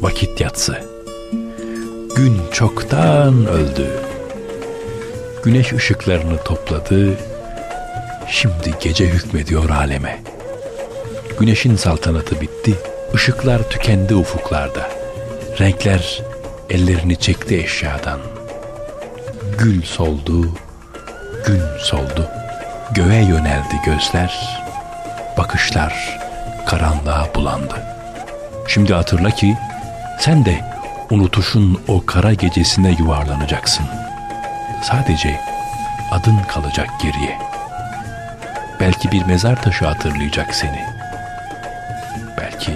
vakit yatsı. Gün çoktan öldü. Güneş ışıklarını topladı. Şimdi gece hükmediyor aleme. Güneşin saltanatı bitti. Işıklar tükendi ufuklarda. Renkler ellerini çekti eşyadan. Gül soldu, gün soldu. Göğe yöneldi gözler. Bakışlar karanlığa bulandı. Şimdi hatırla ki sen de unutuşun o kara gecesine yuvarlanacaksın. Sadece adın kalacak geriye. Belki bir mezar taşı hatırlayacak seni. Belki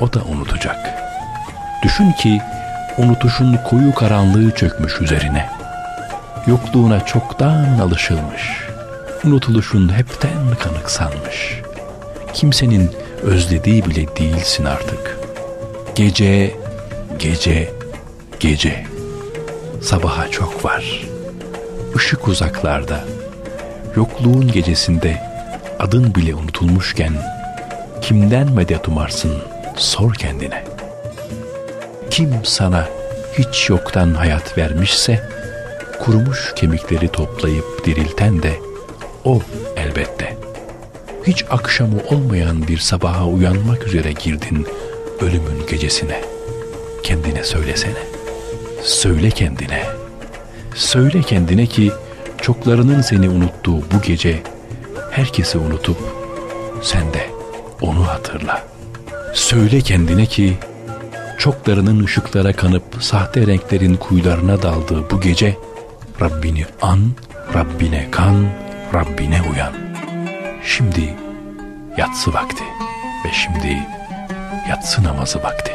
o da unutacak. Düşün ki unutuşun koyu karanlığı çökmüş üzerine. Yokluğuna çoktan alışılmış. Unutuluşun hepten kanıksanmış. Kimsenin özlediği bile değilsin artık. Gece, gece, gece. Sabaha çok var. Işık uzaklarda. Yokluğun gecesinde adın bile unutulmuşken kimden medet umarsın sor kendine. Kim sana hiç yoktan hayat vermişse kurumuş kemikleri toplayıp dirilten de o elbette. Hiç akşamı olmayan bir sabaha uyanmak üzere girdin ölümün gecesine. Kendine söylesene. Söyle kendine. Söyle kendine ki çoklarının seni unuttuğu bu gece herkesi unutup sen de onu hatırla. Söyle kendine ki çoklarının ışıklara kanıp sahte renklerin kuyularına daldığı bu gece Rabbini an, Rabbine kan, Rabbine uyan. Şimdi yatsı vakti ve şimdi yatsı namazı vakti.